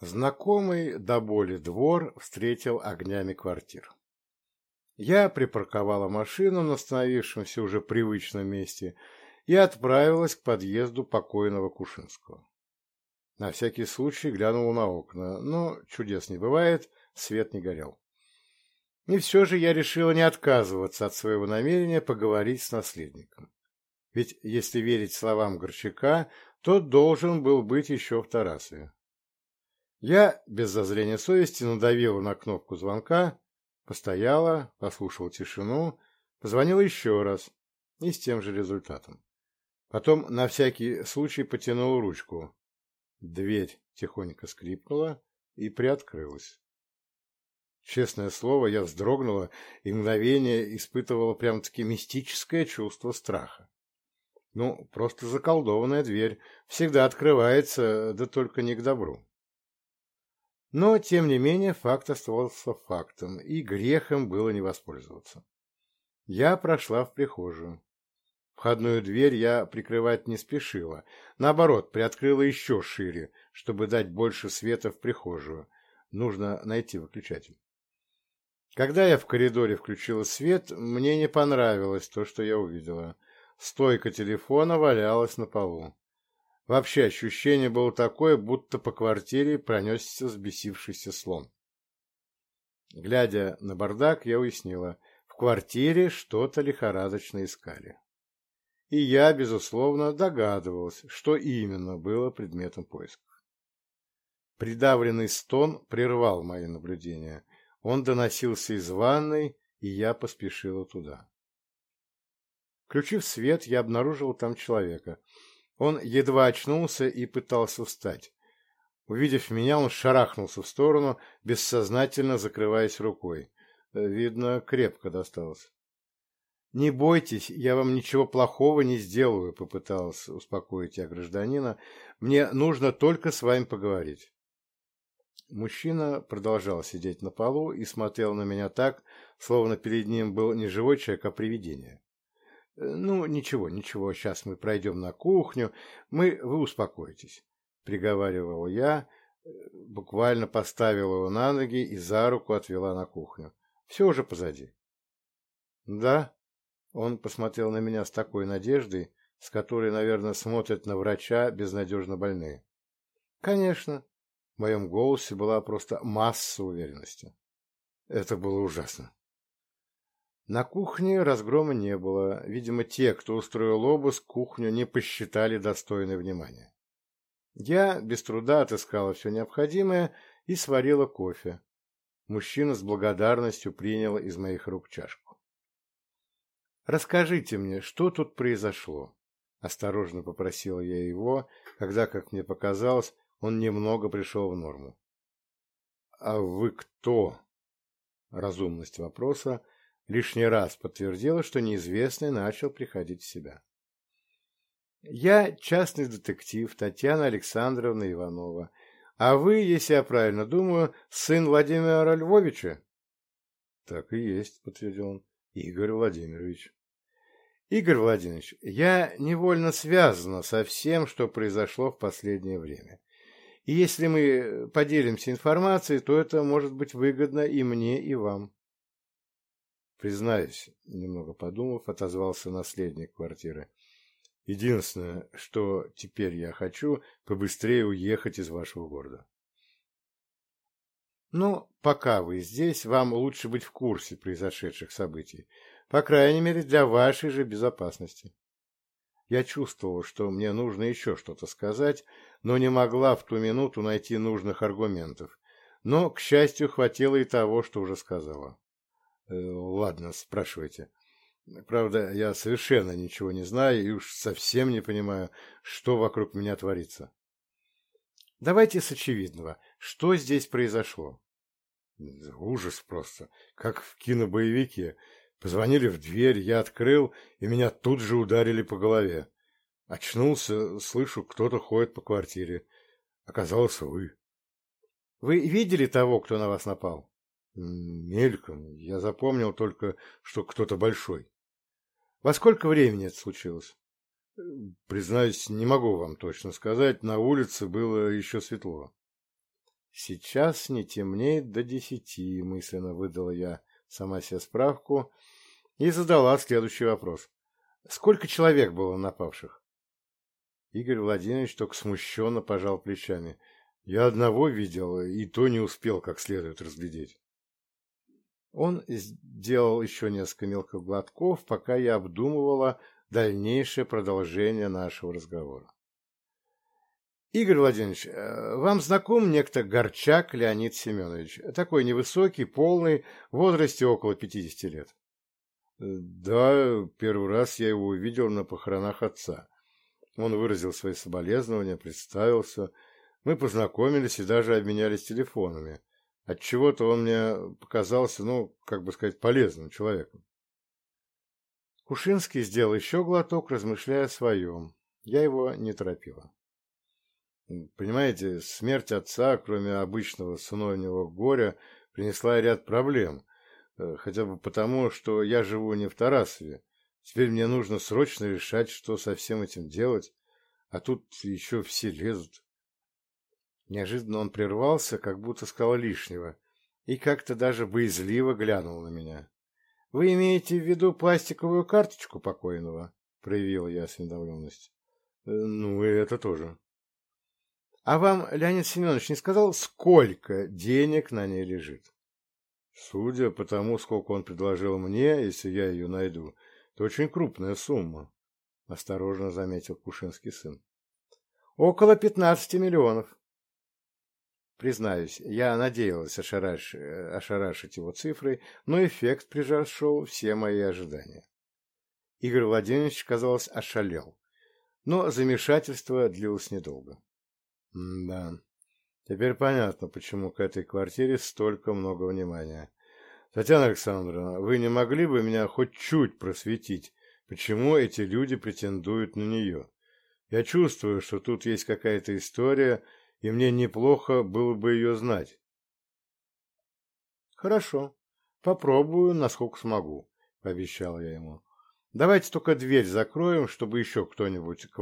Знакомый до боли двор встретил огнями квартир. Я припарковала машину на остановившемся уже привычном месте и отправилась к подъезду покойного Кушинского. На всякий случай глянула на окна, но чудес не бывает, свет не горел. И все же я решила не отказываться от своего намерения поговорить с наследником. Ведь, если верить словам Горчака, тот должен был быть еще в Тарасове. Я, без зазрения совести, надавила на кнопку звонка, постояла, послушала тишину, позвонила еще раз и с тем же результатом. Потом на всякий случай потянула ручку. Дверь тихонько скрипнула и приоткрылась. Честное слово, я вздрогнула и мгновение испытывала прям-таки мистическое чувство страха. Ну, просто заколдованная дверь всегда открывается, да только не к добру. Но, тем не менее, факт оставался фактом, и грехом было не воспользоваться. Я прошла в прихожую. Входную дверь я прикрывать не спешила, наоборот, приоткрыла еще шире, чтобы дать больше света в прихожую. Нужно найти выключатель. Когда я в коридоре включила свет, мне не понравилось то, что я увидела. Стойка телефона валялась на полу. Вообще ощущение было такое, будто по квартире пронесся сбесившийся слон. Глядя на бардак, я уяснила, в квартире что-то лихорадочно искали. И я, безусловно, догадывалась, что именно было предметом поисков. Придавленный стон прервал мои наблюдения. Он доносился из ванной, и я поспешила туда. Включив свет, я обнаружил там человека — Он едва очнулся и пытался встать. Увидев меня, он шарахнулся в сторону, бессознательно закрываясь рукой. Видно, крепко досталось. «Не бойтесь, я вам ничего плохого не сделаю», — попытался успокоить я гражданина. «Мне нужно только с вами поговорить». Мужчина продолжал сидеть на полу и смотрел на меня так, словно перед ним был не живой человек, а привидение. «Э, Э, ну, ничего, ничего, сейчас мы пройдем на кухню, мы, вы успокойтесь, — приговаривал я, э, буквально поставила его на ноги и за руку отвела на кухню. Все уже позади. — Да? — он посмотрел на меня с такой надеждой, с которой, наверное, смотрят на врача безнадежно больные. — Конечно. В моем голосе была просто масса уверенности. Это было ужасно. На кухне разгрома не было. Видимо, те, кто устроил обыск, кухню не посчитали достойной внимания. Я без труда отыскала все необходимое и сварила кофе. Мужчина с благодарностью принял из моих рук чашку. «Расскажите мне, что тут произошло?» Осторожно попросила я его, когда, как мне показалось, он немного пришел в норму. «А вы кто?» лишний раз подтвердила, что неизвестный начал приходить в себя. Я частный детектив Татьяна Александровна Иванова, а вы, если я правильно думаю, сын Владимира Львовича? Так и есть, подтвердил он, Игорь Владимирович. Игорь Владимирович, я невольно связана со всем, что произошло в последнее время. И если мы поделимся информацией, то это может быть выгодно и мне, и вам признаюсь, немного подумав, отозвался наследник квартиры. Единственное, что теперь я хочу, побыстрее уехать из вашего города. Ну, пока вы здесь, вам лучше быть в курсе произошедших событий. По крайней мере, для вашей же безопасности. Я чувствовал, что мне нужно еще что-то сказать, но не могла в ту минуту найти нужных аргументов. Но, к счастью, хватило и того, что уже сказала. Э, ладно, спрашивайте. Правда, я совершенно ничего не знаю и уж совсем не понимаю, что вокруг меня творится. Давайте с очевидного. Что здесь произошло? Ужас просто. Как в кинобоевике. Позвонили в дверь, я открыл, и меня тут же ударили по голове. Очнулся, слышу, кто-то ходит по квартире. Оказалось, вы. Вы видели того, кто на вас напал? мельком. Я запомнил только, что кто-то большой. Во сколько времени это случилось? Признаюсь, не могу вам точно сказать. На улице было еще светло. Сейчас не темнеет до десяти, мысленно выдала я сама себе справку и задала следующий вопрос. Сколько человек было напавших? Игорь Владимирович только смущенно пожал плечами. Я одного видел, и то не успел как следует разглядеть. Он сделал еще несколько мелких глотков, пока я обдумывала дальнейшее продолжение нашего разговора. Игорь Владимирович, э, вам знаком некто Горчак Леонид Семенович? Такой невысокий, полный, в возрасте около 50 лет. Да, первый раз я его увидел на похоронах отца. Он выразил свои соболезнования, представился. Мы познакомились и даже обменялись телефонами. Отчего-то он мне показался, ну, как бы сказать, полезным человеком. Кушинский сделал еще глоток, размышляя о своем. Я его не торопила. Понимаете, смерть отца, кроме обычного сыновнего горя, принесла ряд проблем. Э, хотя бы потому, что я живу неожиданно он прервался, как будто сказал лишнего, и как-то даже боязливо глянул на меня. — Вы имеете в виду пластиковую карточку покойного? — проявил я осведомленность. Э, — Ну, и это тоже. — А вам Леонид Семенович не сказал, сколько денег на ней лежит? Судя по тому, сколько он предложил мне, если я ее найду, то очень крупная сумма, — осторожно заметил Кушинский сын. — Около пятнадцати миллионов признаюсь, я надеялась ошараш... ошарашить его цифрой, но эффект превзошел все мои ожидания. Игорь Владимирович, казалось, ошалел, но замешательство длилось недолго. М да, теперь понятно, почему к этой квартире столько много внимания. Татьяна Александровна, вы не могли бы меня хоть чуть просветить, почему эти люди претендуют на нее? Я чувствую, что тут есть какая-то история, и мне неплохо было бы ее знать. Хорошо, попробую, насколько смогу, пообещал я ему. Давайте только дверь закроем, чтобы еще кто-нибудь к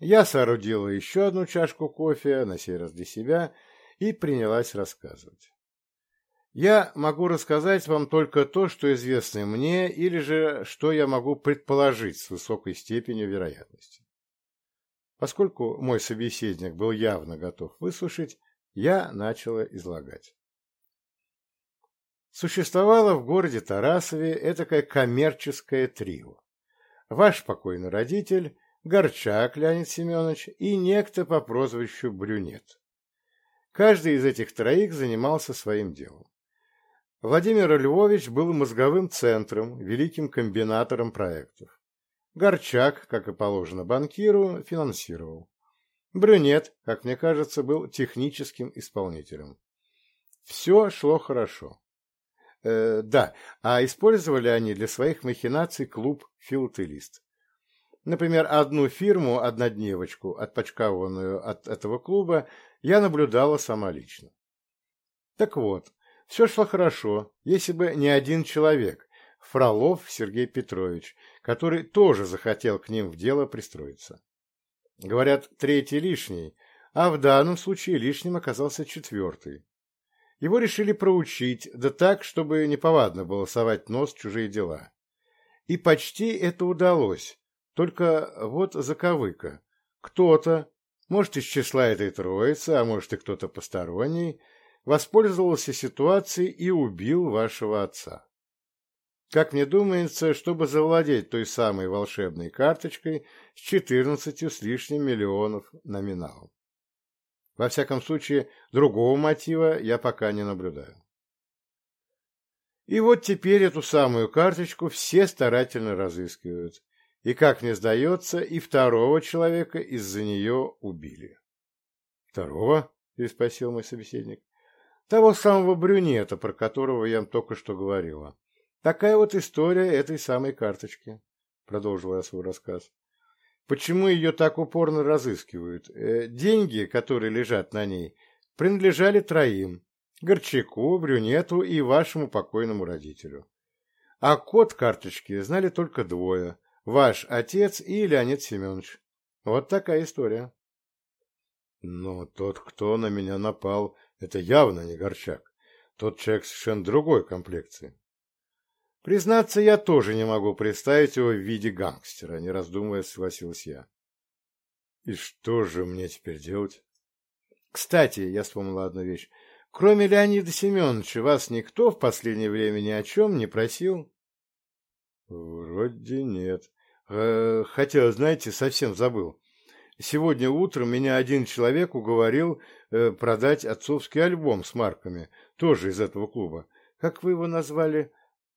вам не вломился. Кстати, вы милицию вызывать будете? Несколько запоздало, поинтересовался я. А, красноречиво махнул рукой. Никого я вызывать не буду. Признаюсь, отчасти я рассчитывал на что-то подобное. Я соорудила еще одну чашку кофе, на сей раз для себя, и принялась рассказывать. Я могу рассказать вам только то, что известно мне, или же что я могу предположить с высокой степенью вероятности. Поскольку мой собеседник был явно готов выслушать, я начала излагать. Существовало в городе Тарасове этакое коммерческое трио. Ваш покойный родитель, Горчак Леонид Семенович и некто по прозвищу Брюнет. Каждый из этих троих занимался своим делом. Владимир Львович был мозговым центром, великим комбинатором проектов. Горчак, например, одну фирму однодневочку, отпочкованную от этого клуба, я наблюдала сама лично. Так вот, все шло хорошо, если бы не один человек, Фролов Сергей Петрович, который тоже захотел к ним в дело пристроиться. Говорят, третий лишний, а в данном случае лишним оказался четвертый. Его решили проучить, да так, чтобы неповадно было совать нос в чужие дела. И почти это удалось, только вот заковыка. Кто-то, может, из числа этой троицы, а может и кто-то посторонний, воспользовался ситуацией и убил вашего отца. Как мне думается, чтобы завладеть той самой волшебной карточкой с четырнадцатью с лишним миллионов номиналом. Во всяком случае, другого мотива я пока не наблюдаю. И вот теперь эту самую карточку все старательно разыскивают. И, как мне сдается, и второго человека из-за нее убили. «Второго?» – переспросил мой собеседник. «Того самого брюнета, про которого я вам только что говорила. Такая вот история этой самой карточки», – продолжила я свой рассказ. Почему ее так упорно разыскивают? Э, деньги, которые лежат на ней, принадлежали троим – Горчаку, Брюнету и вашему покойному родителю. А код карточки знали только двое – Ваш отец и Леонид Семенович. Вот такая история. Но тот, кто на меня напал, это явно не Горчак. Тот человек совершенно другой комплекции. Признаться, я тоже не могу представить его в виде гангстера, не раздумывая, согласился я. И что же мне теперь делать? Кстати, я вспомнил одну вещь. Кроме Леонида Семеновича, вас никто в последнее время ни о чем не просил? — Вроде нет. Э, хотелось, знаете, совсем забыл. Сегодня утром меня один человек уговорил э, продать отцовский альбом с марками, тоже из этого клуба. Как вы его назвали?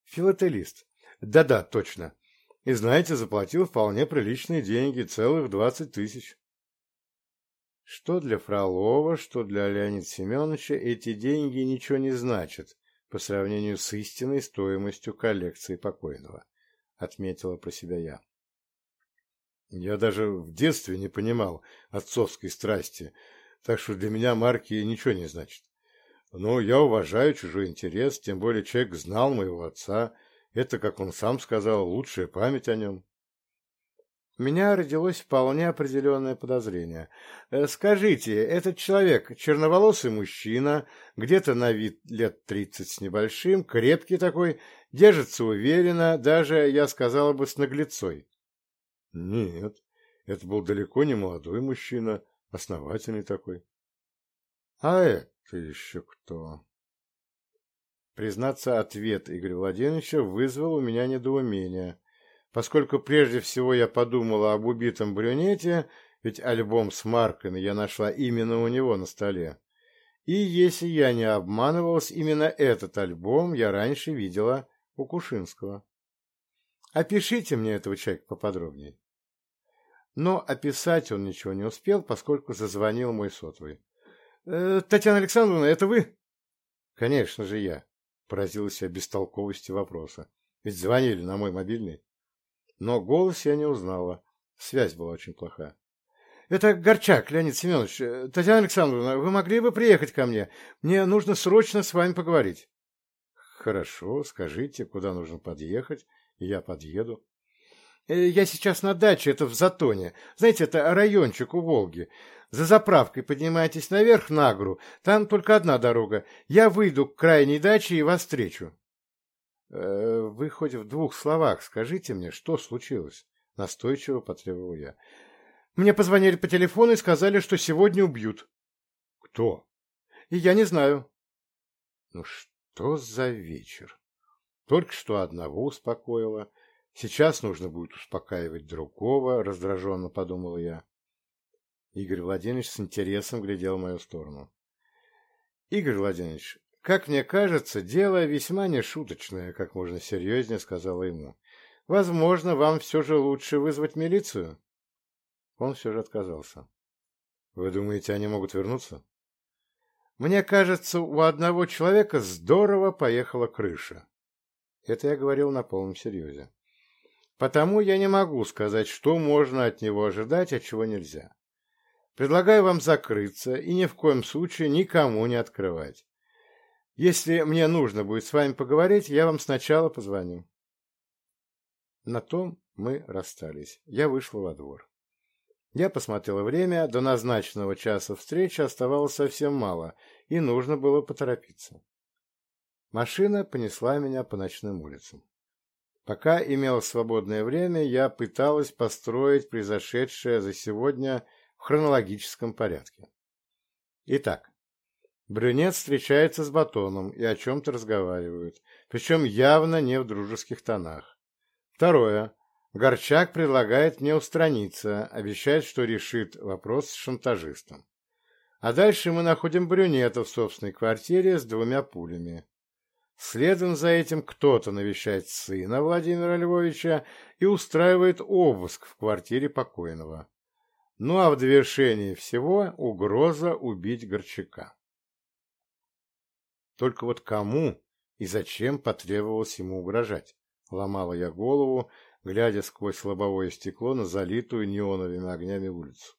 Филателист. Да-да, точно. И, знаете, заплатил вполне приличные деньги, целых двадцать тысяч. Что для Фролова, что для Леонида Семеновича эти деньги ничего не значат по сравнению с истинной стоимостью коллекции покойного отметила про себя я. Я даже в детстве не понимал отцовской страсти, так что для меня марки ничего не значит. Но я уважаю чужой интерес, тем более человек знал моего отца. Это, как он сам сказал, лучшая память о нем. У меня родилось вполне определенное подозрение. Э, скажите, этот человек, черноволосый мужчина, где-то на вид лет тридцать с небольшим, крепкий такой, держится уверенно, даже, я сказала бы, с наглецой. Нет, это был далеко не молодой мужчина, основательный такой. А это еще кто? Признаться, ответ Игоря Владимировича вызвал у меня недоумение, поскольку прежде всего я подумала об убитом брюнете, ведь альбом с марками я нашла именно у него на столе. И если я не обманывалась, именно этот альбом я раньше видела Укушинского. Опишите мне этого человека поподробнее. Но описать он ничего не успел, поскольку зазвонил мой сотовый. «Э, — Татьяна Александровна, это вы? — Конечно же я, — поразилась я бестолковости вопроса. Ведь звонили на мой мобильный. Но голос я не узнала. Связь была очень плоха. — Это Горчак, Леонид Семенович. Э, Татьяна Александровна, вы могли бы приехать ко мне? Мне нужно срочно с вами поговорить. Хорошо, скажите, куда нужно подъехать, и я подъеду. Э, я сейчас на даче, это в Затоне. Знаете, это райончик у Волги. За заправкой поднимайтесь наверх на гору. Там только одна дорога. Я выйду к крайней даче и вас встречу. Э, вы хоть в двух словах скажите мне, что случилось? Настойчиво потребовал я. Мне позвонили по телефону и сказали, что сегодня убьют. Кто? И я не знаю. Ну что за вечер? Только что одного успокоила. Сейчас нужно будет успокаивать другого, раздраженно подумала я. Игорь Владимирович с интересом глядел в мою сторону. Игорь Владимирович, как мне кажется, дело весьма нешуточное, как можно серьезнее сказала ему. Возможно, вам все же лучше вызвать милицию? Он Мне кажется, у одного человека здорово поехала крыша. Это я говорил на полном серьезе. Потому я не могу сказать, что можно от него ожидать, а чего нельзя. Предлагаю вам закрыться и ни в коем случае никому не открывать. Если мне нужно будет с вами поговорить, я вам сначала позвоню. На том мы расстались. Я вышла во двор. Я посмотрела время, до назначенного часа встречи оставалось совсем мало, и нужно было поторопиться. Машина понесла меня по ночным улицам. Пока имела свободное время, я пыталась построить произошедшее за сегодня хронологическом порядке. Итак, брюнет встречается с батоном и о чем-то разговаривают, причем явно не в дружеских тонах. Второе. Горчак предлагает мне устраниться, обещает, что решит вопрос с шантажистом. А дальше мы находим брюнета в собственной квартире с двумя пулями. Следом за этим кто-то навещает сына Владимира Львовича и устраивает обыск в квартире покойного. Ну а в довершении всего угроза убить Горчака. Только вот кому и зачем потребовалось ему угрожать? Ломала я голову, глядя сквозь лобовое стекло на залитую неоновыми огнями улицу.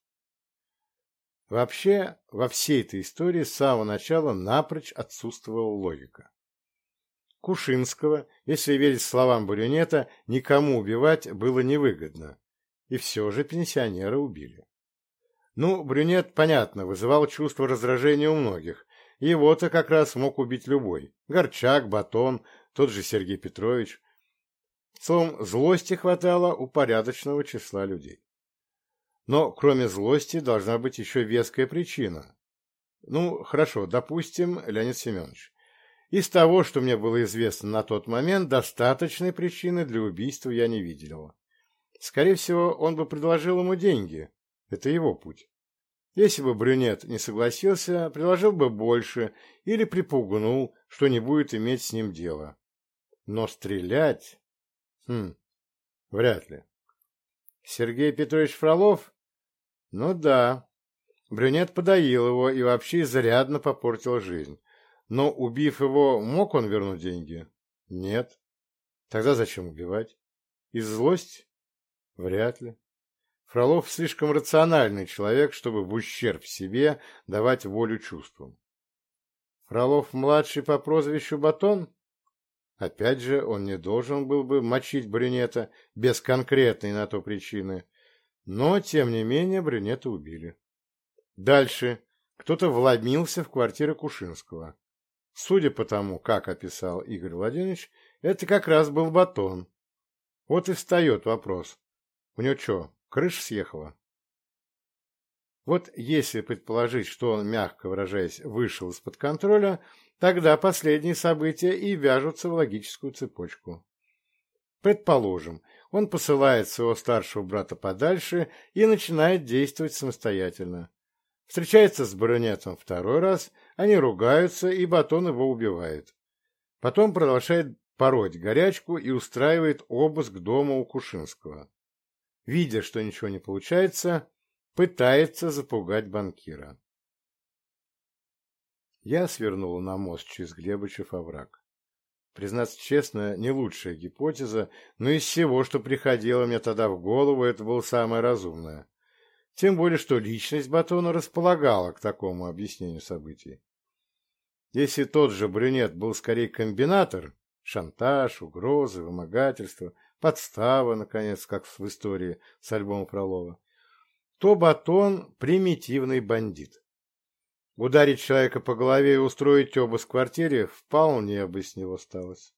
Вообще, во всей этой истории с самого начала напрочь отсутствовала логика. Кушинского, если верить словам Бурюнета, никому убивать было невыгодно, и все же пенсионера убили. Ну, Брюнет, понятно, вызывал чувство раздражения у многих, его-то как раз мог убить любой. Горчак, Батон, тот же Сергей Петрович. Словом, злости хватало у порядочного числа людей. Но кроме злости должна быть еще веская причина. Ну, хорошо, допустим, Леонид Семенович. Из того, что мне было известно на тот момент, достаточной причины для убийства я не видел. Скорее всего, он бы предложил ему деньги. Это его путь. Если бы брюнет не согласился, предложил бы больше или припугнул, что не будет иметь с ним дела. Но стрелять... Хм, вряд ли. Сергей Петрович Фролов? Ну да. Брюнет подоил его и вообще изрядно попортил жизнь. Но, убив его, мог он вернуть деньги? Нет. Тогда зачем убивать? Из злости? Вряд ли. Фролов слишком рациональный человек, чтобы в ущерб себе давать волю чувствам. Фролов-младший по прозвищу Батон? Опять же, он не должен был бы мочить брюнета без конкретной на то причины, но, тем не менее, брюнета убили. Дальше кто-то вломился в квартиру Кушинского. Судя по тому, как описал Игорь Владимирович, это как раз был Батон. Вот и встает вопрос. У него что, крыша съехала? Вот если предположить, что он, мягко выражаясь, вышел из-под контроля, тогда последние события и вяжутся в логическую цепочку. Предположим, он посылает своего старшего брата подальше и начинает действовать самостоятельно. Встречается с баронетом второй раз, они ругаются, и Батон его убивает. Потом продолжает пороть горячку и устраивает обыск дома у Кушинского. Видя, что ничего не получается, пытается запугать банкира. Я свернул на мост через Глебычев овраг. Признаться честно, не лучшая гипотеза, но из всего, что приходило мне тогда в голову, это было самое разумное. Тем более, что личность Батона располагала к такому объяснению событий. Если тот же брюнет был скорее комбинатор, шантаж, угрозы, вымогательство, подстава, наконец, как в истории с альбомом Фролова, то Батон – примитивный бандит. Ударить человека по голове и устроить обыск в квартире вполне бы с него сталось.